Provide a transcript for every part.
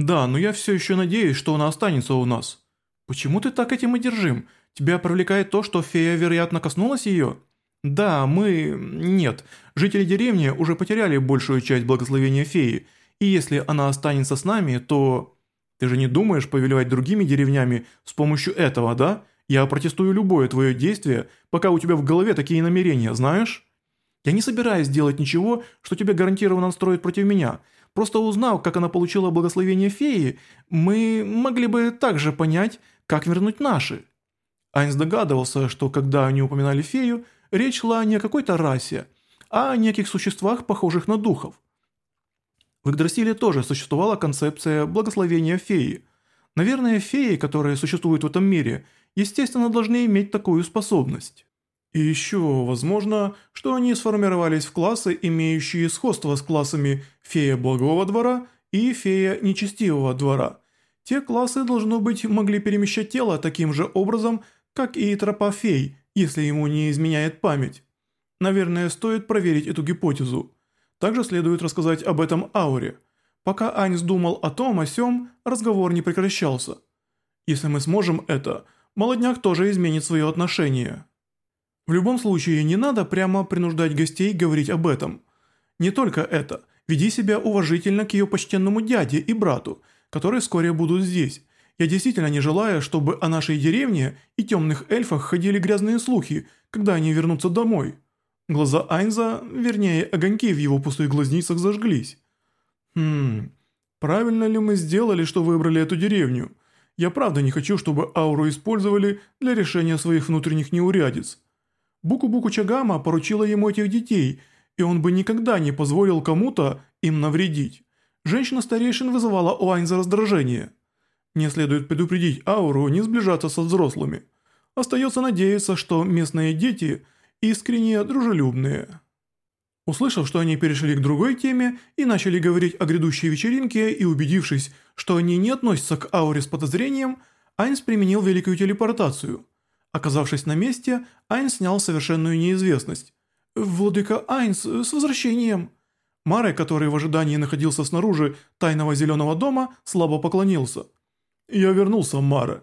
Да, но я все еще надеюсь, что она останется у нас. Почему ты так этим одержим? Тебя привлекает то, что фея, вероятно, коснулась ее? Да, мы... Нет. Жители деревни уже потеряли большую часть благословения феи, и если она останется с нами, то... Ты же не думаешь повелевать другими деревнями с помощью этого, да? Я протестую любое твое действие, пока у тебя в голове такие намерения, знаешь? Я не собираюсь делать ничего, что тебе гарантированно настроит против меня. Просто узнав, как она получила благословение феи, мы могли бы также понять, как вернуть наши». Айнс догадывался, что когда они упоминали фею, речь шла не о какой-то расе, а о неких существах, похожих на духов. В Игдрасиле тоже существовала концепция благословения феи. Наверное, феи, которые существуют в этом мире, естественно, должны иметь такую способность. И еще, возможно, что они сформировались в классы, имеющие сходство с классами «Фея Благого двора» и «Фея Нечестивого двора». Те классы, должно быть, могли перемещать тело таким же образом, как и тропа фей, если ему не изменяет память. Наверное, стоит проверить эту гипотезу. Также следует рассказать об этом Ауре. Пока Аньс думал о том, о сём, разговор не прекращался. Если мы сможем это, молодняк тоже изменит свое отношение. В любом случае, не надо прямо принуждать гостей говорить об этом. Не только это. Веди себя уважительно к ее почтенному дяде и брату, которые вскоре будут здесь. Я действительно не желаю, чтобы о нашей деревне и темных эльфах ходили грязные слухи, когда они вернутся домой. Глаза Айнза, вернее, огоньки в его пустых глазницах зажглись. Хм, правильно ли мы сделали, что выбрали эту деревню? Я правда не хочу, чтобы ауру использовали для решения своих внутренних неурядиц. Буку-Буку Чагама поручила ему этих детей, и он бы никогда не позволил кому-то им навредить. Женщина-старейшин вызывала Уань за раздражение. Не следует предупредить Ауру не сближаться со взрослыми. Остается надеяться, что местные дети искренне дружелюбные. Услышав, что они перешли к другой теме и начали говорить о грядущей вечеринке и убедившись, что они не относятся к ауре с подозрением, Айнс применил великую телепортацию – Оказавшись на месте, Айн снял совершенную неизвестность. «Владыка Айнс, с возвращением!» Маре, который в ожидании находился снаружи тайного зеленого дома, слабо поклонился. «Я вернулся, Маре.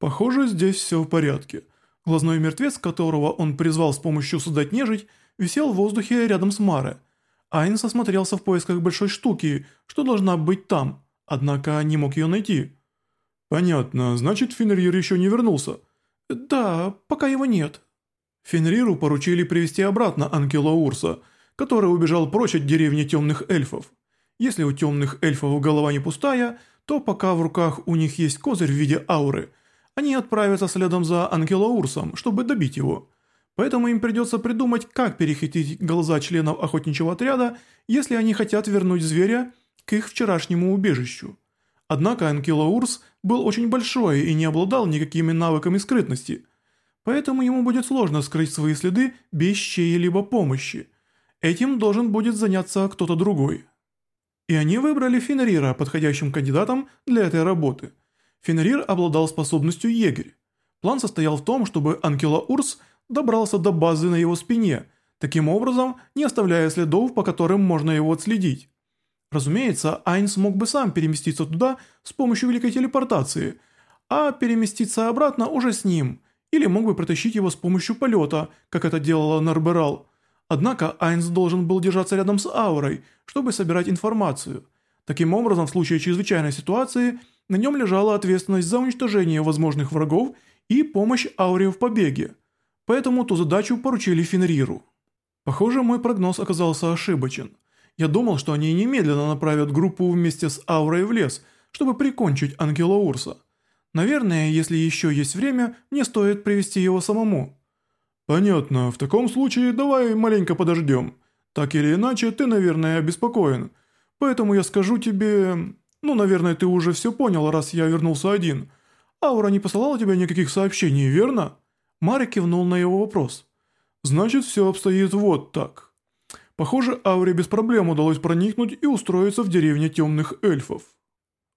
Похоже, здесь все в порядке». Глазной мертвец, которого он призвал с помощью судать нежить, висел в воздухе рядом с Маре. Айнс осмотрелся в поисках большой штуки, что должна быть там, однако не мог ее найти. «Понятно, значит, Фенрир еще не вернулся. «Да, пока его нет». Фенриру поручили привести обратно ангела Урса, который убежал прочь от деревни темных эльфов. Если у темных эльфов голова не пустая, то пока в руках у них есть козырь в виде ауры, они отправятся следом за ангела Урсом, чтобы добить его. Поэтому им придется придумать, как перехитрить глаза членов охотничьего отряда, если они хотят вернуть зверя к их вчерашнему убежищу. Однако Анкилоурс был очень большой и не обладал никакими навыками скрытности, поэтому ему будет сложно скрыть свои следы без чьей-либо помощи. Этим должен будет заняться кто-то другой. И они выбрали Фенрира подходящим кандидатом для этой работы. Фенрир обладал способностью егерь. План состоял в том, чтобы Анкилоурс добрался до базы на его спине, таким образом не оставляя следов, по которым можно его отследить. Разумеется, Айнс мог бы сам переместиться туда с помощью великой телепортации, а переместиться обратно уже с ним, или мог бы протащить его с помощью полета, как это делала Нарберал. Однако Айнс должен был держаться рядом с аурой, чтобы собирать информацию. Таким образом, в случае чрезвычайной ситуации, на нем лежала ответственность за уничтожение возможных врагов и помощь ауре в побеге. Поэтому ту задачу поручили Фенриру. Похоже, мой прогноз оказался ошибочен. Я думал, что они немедленно направят группу вместе с Аурой в лес, чтобы прикончить Ангела Урса. Наверное, если еще есть время, мне стоит привести его самому». «Понятно, в таком случае давай маленько подождем. Так или иначе, ты, наверное, обеспокоен. Поэтому я скажу тебе... Ну, наверное, ты уже все понял, раз я вернулся один. Аура не посылала тебе никаких сообщений, верно?» Марик кивнул на его вопрос. «Значит, все обстоит вот так». Похоже, Ауре без проблем удалось проникнуть и устроиться в деревне темных эльфов.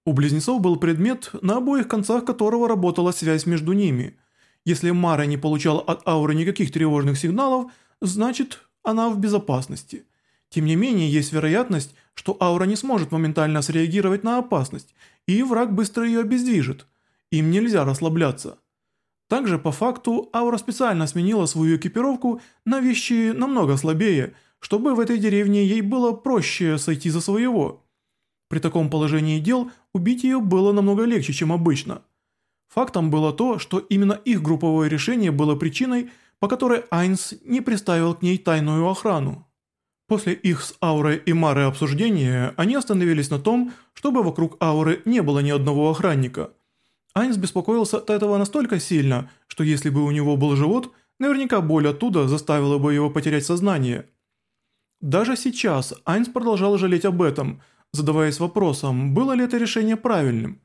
У близнецов был предмет, на обоих концах которого работала связь между ними. Если Мара не получала от Ауры никаких тревожных сигналов, значит, она в безопасности. Тем не менее, есть вероятность, что Аура не сможет моментально среагировать на опасность, и враг быстро ее обездвижит. Им нельзя расслабляться. Также, по факту, Аура специально сменила свою экипировку на вещи намного слабее – чтобы в этой деревне ей было проще сойти за своего. При таком положении дел убить ее было намного легче, чем обычно. Фактом было то, что именно их групповое решение было причиной, по которой Айнс не приставил к ней тайную охрану. После их с Аурой и Марой обсуждения они остановились на том, чтобы вокруг Ауры не было ни одного охранника. Айнс беспокоился от этого настолько сильно, что если бы у него был живот, наверняка боль оттуда заставила бы его потерять сознание – даже сейчас Айнс продолжал жалеть об этом, задаваясь вопросом, было ли это решение правильным.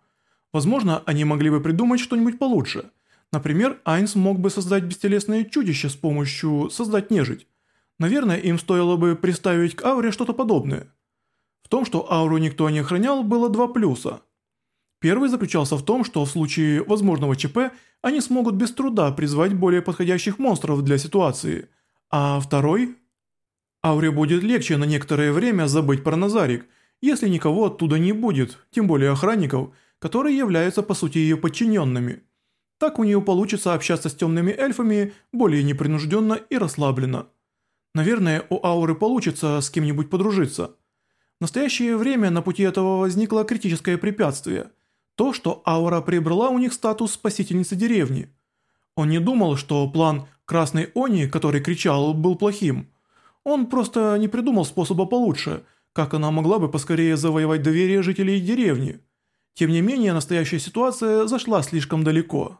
Возможно, они могли бы придумать что-нибудь получше. Например, Айнс мог бы создать бестелесное чудище с помощью «создать нежить». Наверное, им стоило бы приставить к ауре что-то подобное. В том, что ауру никто не охранял, было два плюса. Первый заключался в том, что в случае возможного ЧП они смогут без труда призвать более подходящих монстров для ситуации, а второй Ауре будет легче на некоторое время забыть про Назарик, если никого оттуда не будет, тем более охранников, которые являются по сути ее подчиненными. Так у нее получится общаться с темными эльфами более непринужденно и расслабленно. Наверное, у Ауры получится с кем-нибудь подружиться. В настоящее время на пути этого возникло критическое препятствие. То, что Аура приобрела у них статус спасительницы деревни. Он не думал, что план «Красной Они», который кричал, был плохим – он просто не придумал способа получше, как она могла бы поскорее завоевать доверие жителей деревни. Тем не менее, настоящая ситуация зашла слишком далеко.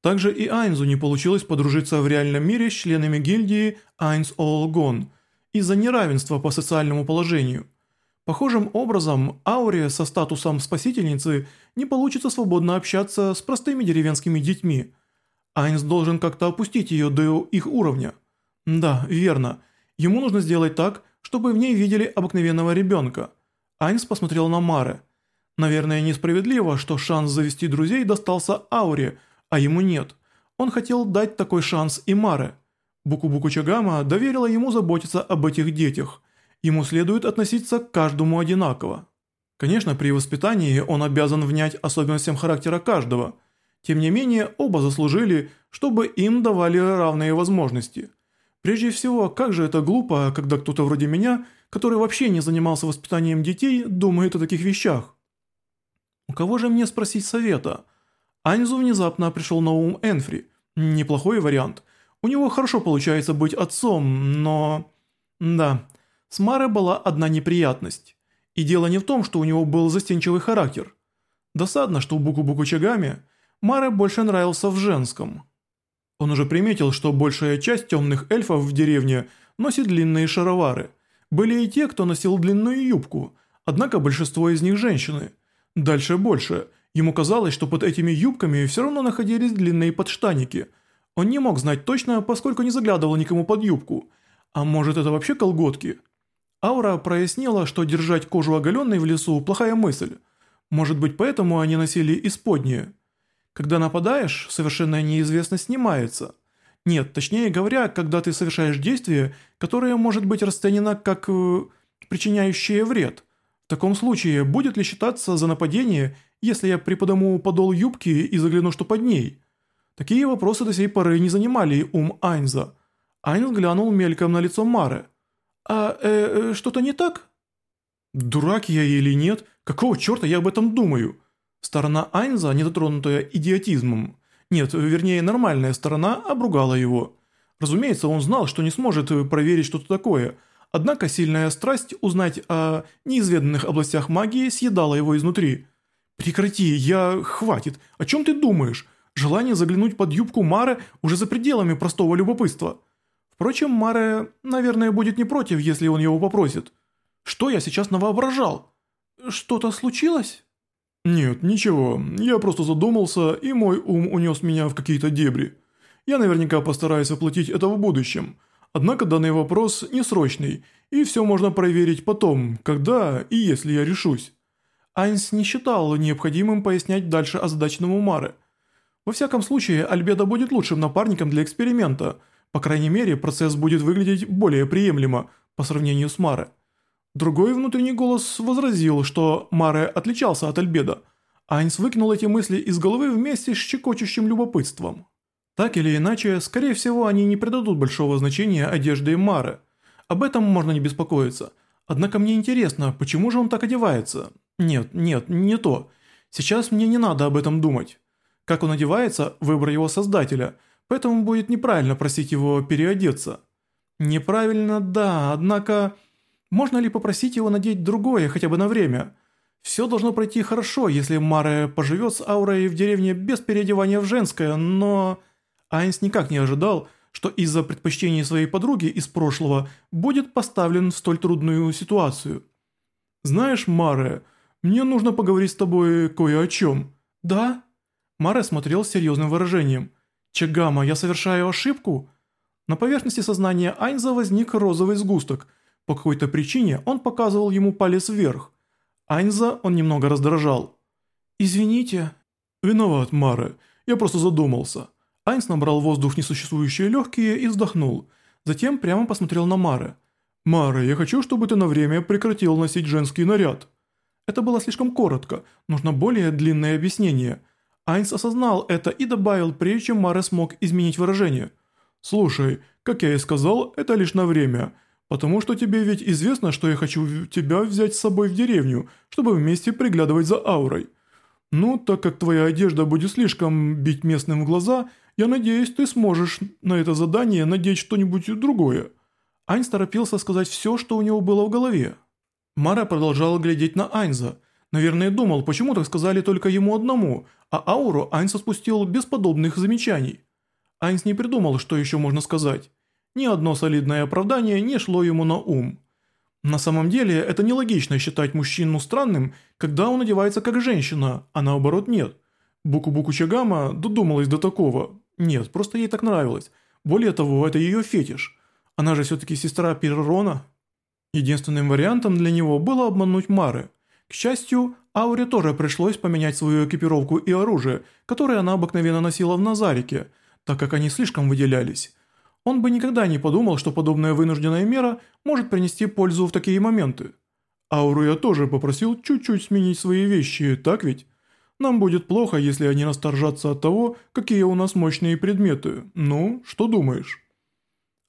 Также и Айнзу не получилось подружиться в реальном мире с членами гильдии Айнз Олгон из-за неравенства по социальному положению. Похожим образом, Ауре со статусом спасительницы не получится свободно общаться с простыми деревенскими детьми. Айнс должен как-то опустить ее до их уровня. Да, верно – Ему нужно сделать так, чтобы в ней видели обыкновенного ребенка. Айнс посмотрел на Мары. Наверное, несправедливо, что шанс завести друзей достался Ауре, а ему нет. Он хотел дать такой шанс и Маре. Буку-Буку Чагама доверила ему заботиться об этих детях. Ему следует относиться к каждому одинаково. Конечно, при воспитании он обязан внять особенностям характера каждого. Тем не менее, оба заслужили, чтобы им давали равные возможности – Прежде всего, как же это глупо, когда кто-то вроде меня, который вообще не занимался воспитанием детей, думает о таких вещах. У кого же мне спросить совета? Анзу внезапно пришел на ум Энфри. Неплохой вариант. У него хорошо получается быть отцом, но... Да, с Марой была одна неприятность. И дело не в том, что у него был застенчивый характер. Досадно, что Буку-Буку Чагами Маре больше нравился в женском. Он уже приметил, что большая часть темных эльфов в деревне носит длинные шаровары. Были и те, кто носил длинную юбку, однако большинство из них женщины. Дальше больше. Ему казалось, что под этими юбками все равно находились длинные подштаники. Он не мог знать точно, поскольку не заглядывал никому под юбку. А может это вообще колготки? Аура прояснила, что держать кожу оголенной в лесу – плохая мысль. Может быть поэтому они носили исподнее. Когда нападаешь, совершенная неизвестность снимается. Нет, точнее говоря, когда ты совершаешь действие, которое может быть расценено как э, причиняющее вред. В таком случае, будет ли считаться за нападение, если я приподниму подол юбки и загляну, что под ней? Такие вопросы до сей поры не занимали ум Айнза. Айнз глянул мельком на лицо Мары. «А э, э, что-то не так?» «Дурак я или нет? Какого черта я об этом думаю?» Сторона Айнза, не дотронутая идиотизмом, нет, вернее нормальная сторона, обругала его. Разумеется, он знал, что не сможет э, проверить что-то такое, однако сильная страсть узнать о неизведанных областях магии съедала его изнутри. «Прекрати, я... хватит, о чем ты думаешь?» Желание заглянуть под юбку Мары уже за пределами простого любопытства. Впрочем, Маре, наверное, будет не против, если он его попросит. Что я сейчас навоображал? Что-то случилось? «Нет, ничего, я просто задумался, и мой ум унес меня в какие-то дебри. Я наверняка постараюсь оплатить это в будущем. Однако данный вопрос несрочный, и все можно проверить потом, когда и если я решусь». Айнс не считал необходимым пояснять дальше озадаченному Маре. Во всяком случае, Альбеда будет лучшим напарником для эксперимента. По крайней мере, процесс будет выглядеть более приемлемо по сравнению с Маре. Другой внутренний голос возразил, что Маре отличался от Альбеда. Айнс выкинул эти мысли из головы вместе с чекочущим любопытством. Так или иначе, скорее всего, они не придадут большого значения одежде Мары. Об этом можно не беспокоиться. Однако мне интересно, почему же он так одевается? Нет, нет, не то. Сейчас мне не надо об этом думать. Как он одевается – выбор его создателя, поэтому будет неправильно просить его переодеться. Неправильно, да, однако... Можно ли попросить его надеть другое хотя бы на время? Все должно пройти хорошо, если Маре поживет с Аурой в деревне без переодевания в женское, но... Айнс никак не ожидал, что из-за предпочтений своей подруги из прошлого будет поставлен в столь трудную ситуацию. «Знаешь, Маре, мне нужно поговорить с тобой кое о чем». «Да?» Маре смотрел с серьезным выражением. «Чагама, я совершаю ошибку?» На поверхности сознания Айнза возник розовый сгусток, по какой-то причине он показывал ему палец вверх. Айнза он немного раздражал. «Извините». «Виноват, Мара. Я просто задумался». Айнс набрал воздух в несуществующие легкие и вздохнул. Затем прямо посмотрел на Мары. «Мара, я хочу, чтобы ты на время прекратил носить женский наряд». Это было слишком коротко, нужно более длинное объяснение. Айнс осознал это и добавил, прежде чем Мара смог изменить выражение. «Слушай, как я и сказал, это лишь на время потому что тебе ведь известно, что я хочу тебя взять с собой в деревню, чтобы вместе приглядывать за аурой. Ну, так как твоя одежда будет слишком бить местным в глаза, я надеюсь, ты сможешь на это задание надеть что-нибудь другое». Айнс торопился сказать все, что у него было в голове. Мара продолжала глядеть на Айнза. Наверное, думал, почему так сказали только ему одному, а ауру Айнс спустил без подобных замечаний. Айнс не придумал, что еще можно сказать. Ни одно солидное оправдание не шло ему на ум. На самом деле, это нелогично считать мужчину странным, когда он одевается как женщина, а наоборот нет. Буку-Буку Чагама додумалась до такого. Нет, просто ей так нравилось. Более того, это ее фетиш. Она же все-таки сестра Перрона. Единственным вариантом для него было обмануть Мары. К счастью, Ауре тоже пришлось поменять свою экипировку и оружие, которое она обыкновенно носила в Назарике, так как они слишком выделялись он бы никогда не подумал, что подобная вынужденная мера может принести пользу в такие моменты. Ауру я тоже попросил чуть-чуть сменить свои вещи, так ведь? Нам будет плохо, если они расторжатся от того, какие у нас мощные предметы. Ну, что думаешь?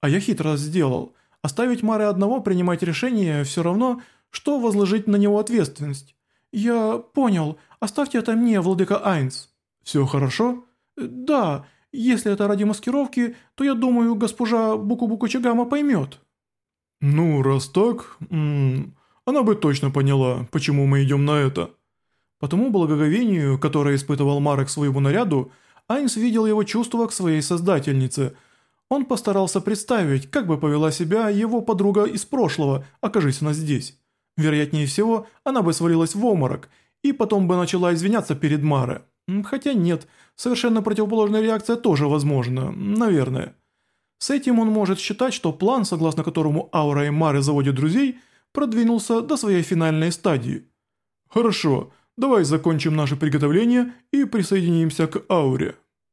А я хитро сделал. Оставить Мары одного принимать решение все равно, что возложить на него ответственность. Я понял. Оставьте это мне, владыка Айнс. Все хорошо? Э, да, если это ради маскировки, то я думаю, госпожа Буку-Буку поймет». «Ну, раз так, она бы точно поняла, почему мы идем на это». По тому благоговению, которое испытывал Марек своему наряду, Айнс видел его чувства к своей создательнице. Он постарался представить, как бы повела себя его подруга из прошлого, окажись она здесь. Вероятнее всего, она бы свалилась в оморок, и потом бы начала извиняться перед Маре. Хотя нет, совершенно противоположная реакция тоже возможна, наверное. С этим он может считать, что план, согласно которому Аура и Мары заводят друзей, продвинулся до своей финальной стадии. Хорошо, давай закончим наше приготовление и присоединимся к Ауре.